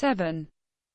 seven.